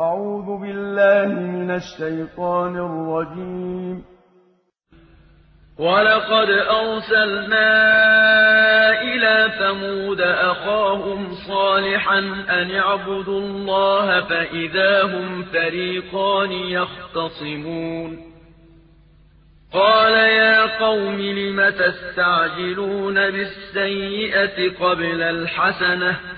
أعوذ بالله من الشيطان الرجيم. ولقد أرسلنا إلى ثمود أخاهم صالحا أن اعبدوا الله فإذا هم فريقان يختصمون. قال يا قوم لم تستعجلون بالسيئة قبل الحسنة؟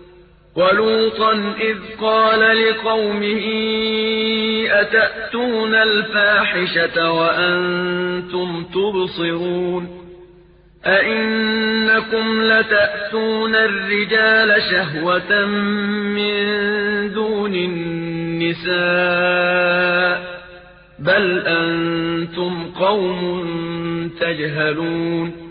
ولوطا إذ قال لقومه أتأتون الفاحشة وأنتم تبصرون أئنكم لتأتون الرجال شهوة من دون النساء بل أنتم قوم تجهلون